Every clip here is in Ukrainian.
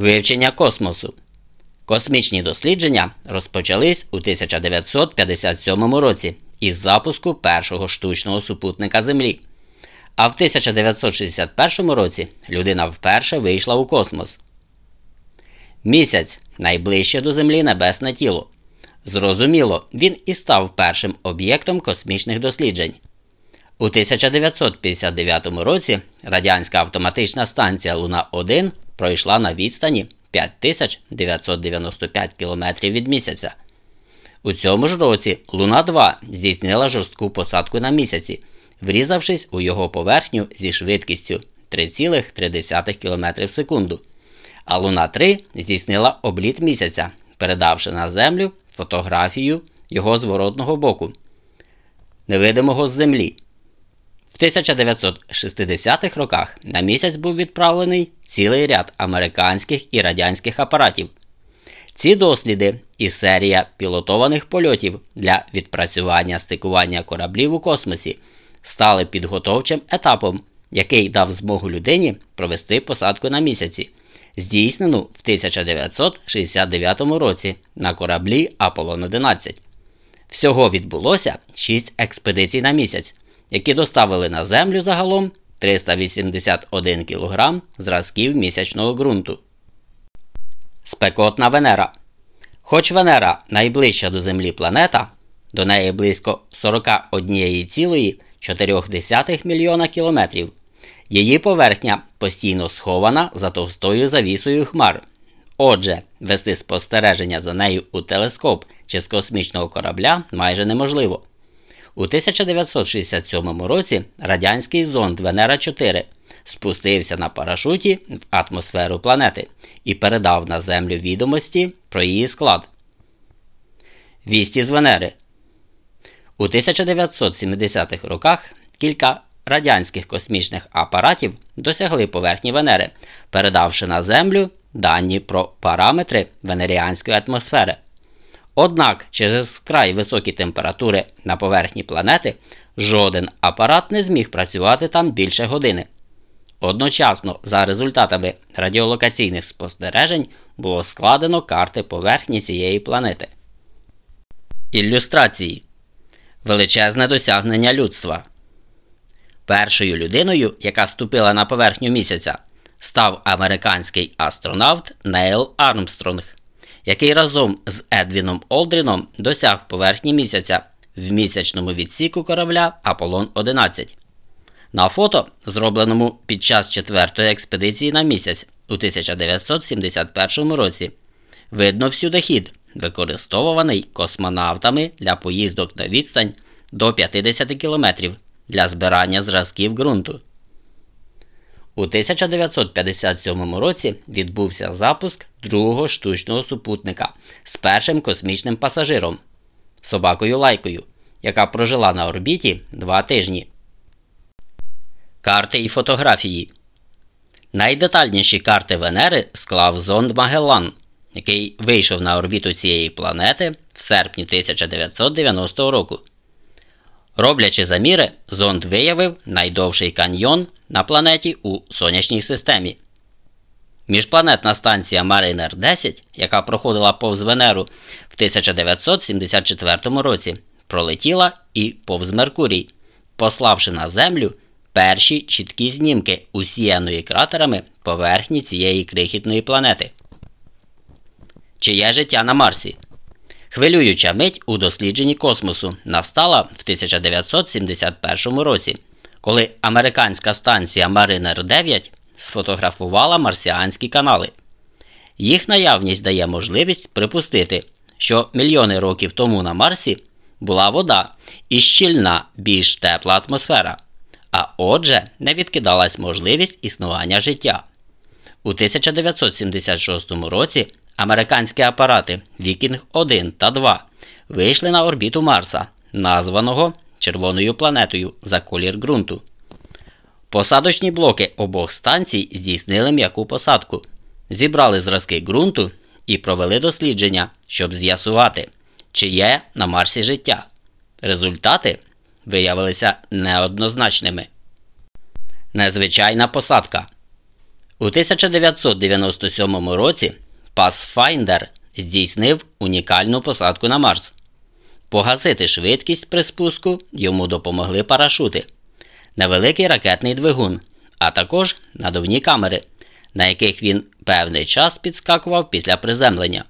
Вивчення космосу. Космічні дослідження розпочались у 1957 році із запуску першого штучного супутника Землі. А в 1961 році людина вперше вийшла у космос. Місяць найближче до Землі небесне тіло. Зрозуміло, він і став першим об'єктом космічних досліджень. У 1959 році радянська автоматична станція Луна 1 пройшла на відстані 5995 км від місяця. У цьому ж році Луна 2 здійснила жорстку посадку на місяці, врізавшись у його поверхню зі швидкістю 3,3 км в секунду. А Луна 3 здійснила обліт місяця, передавши на Землю фотографію його зворотного боку, невидимого з Землі. В 1960-х роках на місяць був відправлений цілий ряд американських і радянських апаратів. Ці досліди і серія пілотованих польотів для відпрацювання стикування кораблів у космосі стали підготовчим етапом, який дав змогу людині провести посадку на місяці, здійснену в 1969 році на кораблі Аполлон 11. Всього відбулося 6 експедицій на місяць, які доставили на Землю загалом 381 кг зразків місячного ґрунту. Спекотна Венера. Хоч Венера найближча до Землі планета, до неї близько 41,4 мільйона кілометрів. Її поверхня постійно схована за товстою завісою хмар. Отже, вести спостереження за нею у телескоп чи з космічного корабля майже неможливо. У 1967 році радянський зонд Венера 4 спустився на парашуті в атмосферу планети і передав на Землю відомості про її склад. Вісті з Венери. У 1970-х роках кілька радянських космічних апаратів досягли поверхні Венери, передавши на Землю дані про параметри венеріанської атмосфери. Однак через вкрай високі температури на поверхні планети жоден апарат не зміг працювати там більше години. Одночасно, за результатами радіолокаційних спостережень, було складено карти поверхні цієї планети. Ілюстрації Величезне досягнення людства. Першою людиною, яка ступила на поверхню місяця, став американський астронавт Нейл Армстронг який разом з Едвіном Олдріном досяг поверхні місяця в місячному відсіку корабля Аполлон 11. На фото, зробленому під час четвертої експедиції на місяць у 1971 році, видно всюдохід, використовуваний космонавтами для поїздок на відстань до 50 км для збирання зразків ґрунту. У 1957 році відбувся запуск другого штучного супутника з першим космічним пасажиром собакою лайкою, яка прожила на орбіті два тижні. Карти і фотографії. Найдетальніші карти Венери склав зонд Магеллан, який вийшов на орбіту цієї планети в серпні 1990 року. Роблячи заміри, зонд виявив найдовший каньйон на планеті у сонячній системі. Міжпланетна станція Mariner 10, яка проходила повз Венеру в 1974 році, пролетіла і повз Меркурій, пославши на Землю перші чіткі знімки усіяної кратерами поверхні цієї крихітної планети. Чи є життя на Марсі? Хвилююча мить у дослідженні космосу настала в 1971 році, коли американська станція Mariner 9 сфотографувала марсіанські канали. Їх наявність дає можливість припустити, що мільйони років тому на Марсі була вода і щільна, більш тепла атмосфера, а отже, не відкидалась можливість існування життя. У 1976 році американські апарати Вікінг 1 та 2 вийшли на орбіту Марса, названого червоною планетою за колір ґрунту. Посадочні блоки обох станцій здійснили м'яку посадку, зібрали зразки ґрунту і провели дослідження, щоб з'ясувати, чи є на Марсі життя. Результати виявилися неоднозначними. Незвичайна посадка. У 1997 році Pathfinder здійснив унікальну посадку на Марс. Погасити швидкість при спуску йому допомогли парашути, невеликий ракетний двигун, а також надувні камери, на яких він певний час підскакував після приземлення.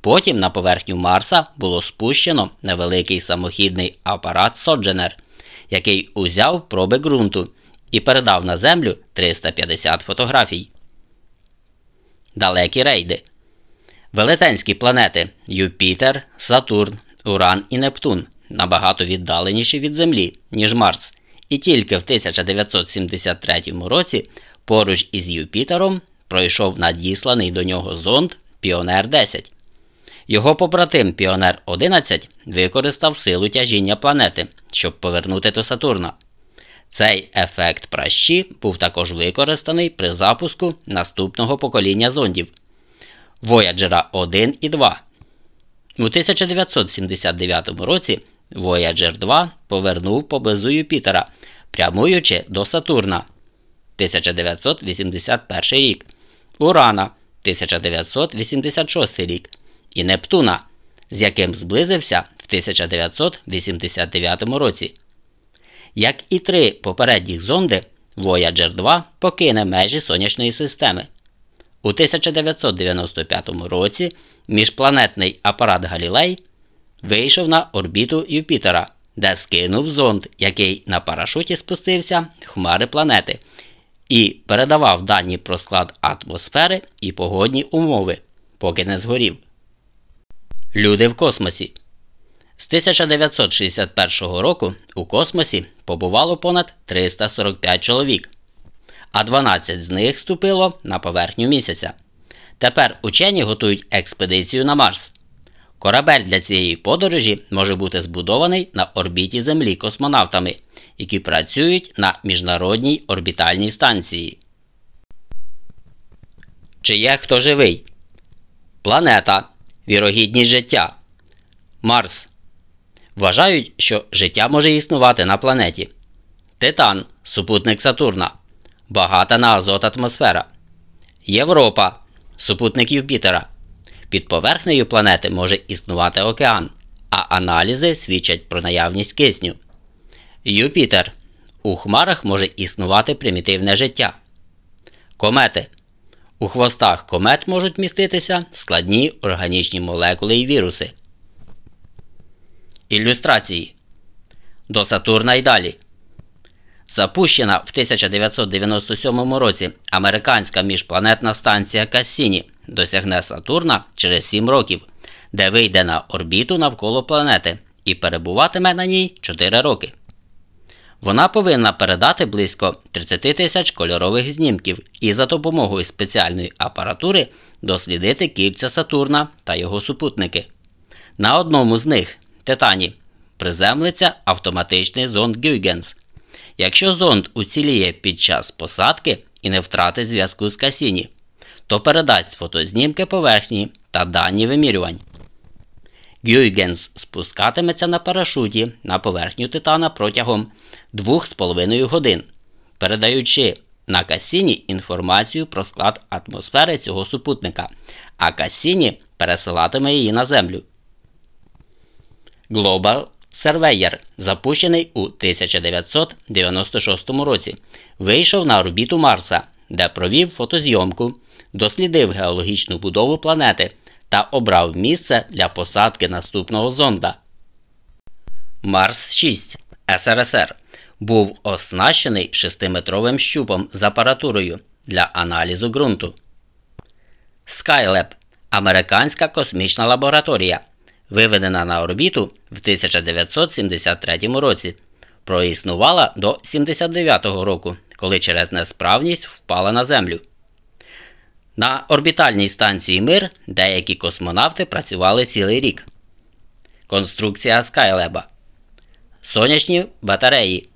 Потім на поверхню Марса було спущено невеликий самохідний апарат Содженер, який узяв проби ґрунту і передав на Землю 350 фотографій. Далекі рейди. Велетенські планети Юпітер, Сатурн, Уран і Нептун набагато віддаленіші від Землі, ніж Марс, і тільки в 1973 році поруч із Юпітером пройшов надісланий до нього зонд Піонер 10. Його побратим Піонер 11 використав силу тяжіння планети, щоб повернути до Сатурна. Цей ефект пращі був також використаний при запуску наступного покоління зондів Voyager 1 і 2. У 1979 році Voyager 2 повернув поблизу Юпітера, прямуючи до Сатурна 1981 рік, Урана 1986 рік і Нептуна, з яким зблизився в 1989 році. Як і три попередніх зонди, Voyager 2 покине межі сонячної системи. У 1995 році міжпланетний апарат Галілей вийшов на орбіту Юпітера, де скинув зонд, який на парашуті спустився хмари планети, і передавав дані про склад атмосфери і погодні умови, поки не згорів. Люди в космосі. З 1961 року у космосі побувало понад 345 чоловік, а 12 з них вступило на поверхню місяця. Тепер учені готують експедицію на Марс. Корабель для цієї подорожі може бути збудований на орбіті Землі космонавтами, які працюють на міжнародній орбітальній станції. Чи є хто живий? Планета. Вірогідність життя. Марс. Вважають, що життя може існувати на планеті. Титан супутник Сатурна. Багата на азот атмосфера. Європа супутник Юпітера. Під поверхнею планети може існувати океан, а аналізи свідчать про наявність кисню. Юпітер. У хмарах може існувати примітивне життя. Комети. У хвостах комет можуть міститися складні органічні молекули і віруси. Ілюстрації До Сатурна й далі. Запущена в 1997 році американська міжпланетна станція Кассіні досягне Сатурна через 7 років, де вийде на орбіту навколо планети і перебуватиме на ній 4 роки. Вона повинна передати близько 30 тисяч кольорових знімків і за допомогою спеціальної апаратури дослідити кільця Сатурна та його супутники. На одному з них Титані приземлиться автоматичний зонд Гюйгенс. Якщо зонд уціліє під час посадки і не втратить зв'язку з Касіні, то передасть фотознімки поверхні та дані вимірювань. Гюйгенс спускатиметься на парашуті на поверхню Титана протягом 2,5 годин, передаючи на Касіні інформацію про склад атмосфери цього супутника, а Касіні пересилатиме її на Землю. Global Surveyor, запущений у 1996 році, вийшов на орбіту Марса, де провів фотозйомку, дослідив геологічну будову планети та обрав місце для посадки наступного зонда. Марс 6 СРСР був оснащений 6-метровим щупом з апаратурою для аналізу ґрунту. Skylab американська космічна лабораторія виведена на орбіту в 1973 році, проіснувала до 79 року, коли через несправність впала на Землю. На орбітальній станції Мир деякі космонавти працювали цілий рік. Конструкція Скайлеба, сонячні батареї,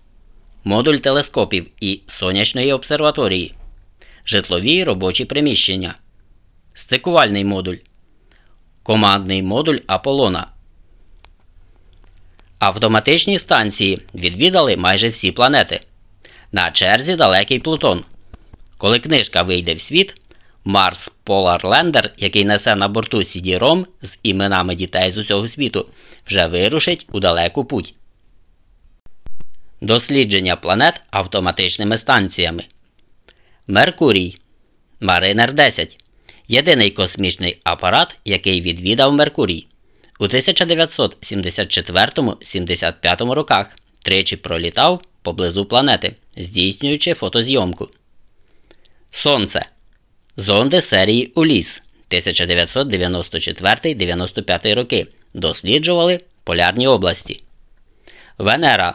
модуль телескопів і сонячної обсерваторії, житлові робочі приміщення, стикувальний модуль командний модуль Аполлона. Автоматичні станції відвідали майже всі планети. На черзі далекий Плутон. Коли книжка вийде в світ, Марс Lander, який несе на борту CD-ROM з іменами дітей з усього світу, вже вирушить у далеку путь. Дослідження планет автоматичними станціями. Меркурій Маринер 10. Єдиний космічний апарат, який відвідав Меркурій. У 1974-75 роках тричі пролітав поблизу планети, здійснюючи фотозйомку. Сонце. Зонди серії Уліс 1994-95 роки досліджували полярні області. Венера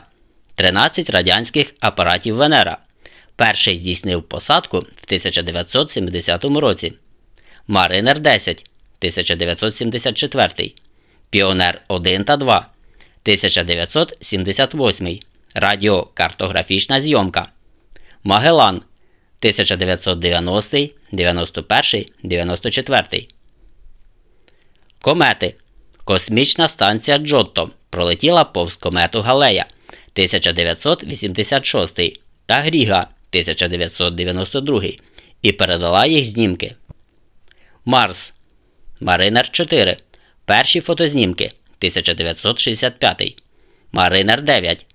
13 радянських апаратів Венера. Перший здійснив посадку в 1970 році. Маринер 10 1974. Піонер 1 та 2 1978. Радіокартографічна зйомка. Магелан 1990, 91, 94. Комети. Космічна станція Джотто пролетіла повз комету Галея 1986 та Гріга 1992 і передала їх знімки. Марс. Маринер 4. Перші фотознімки 1965. Маринер 9.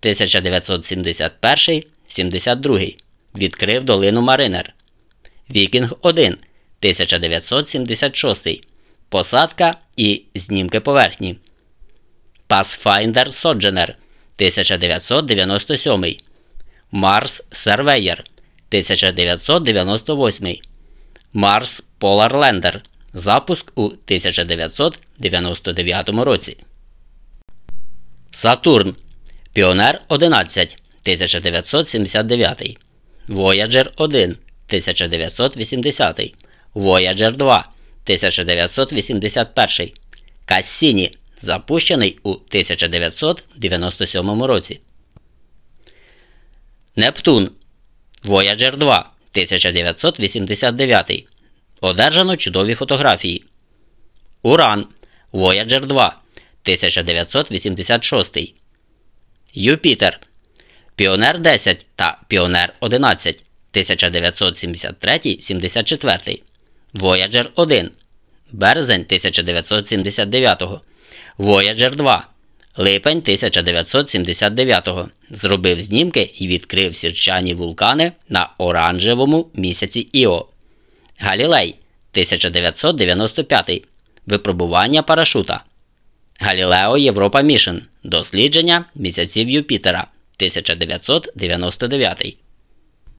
1971 72 Відкрив долину Маринер. Вікінг 1. 1976. Посадка і знімки поверхні. Pathfinder Sojourner 1997. Марс Сервеєр 1998. Марс Polar Lander. Запуск у 1999 році. Сатурн. Піонер 11 1979. Voyager 1 1980. Voyager 2 1981. Кассіні. Запущений у 1997 році. Нептун. Voyager 2 1989. Одержано чудові фотографії. Уран. Voyager 2 1986. Юпітер. Піонер 10 та Піонер 11 1973-74. Voyager 1. Березень 1979. Voyager 2. Липень 1979 зробив знімки і відкрив сірчані вулкани на оранжевому місяці Іо. Галілей 1995. Випробування парашута. Галілео Європа Мішен. Дослідження місяців Юпітера 1999.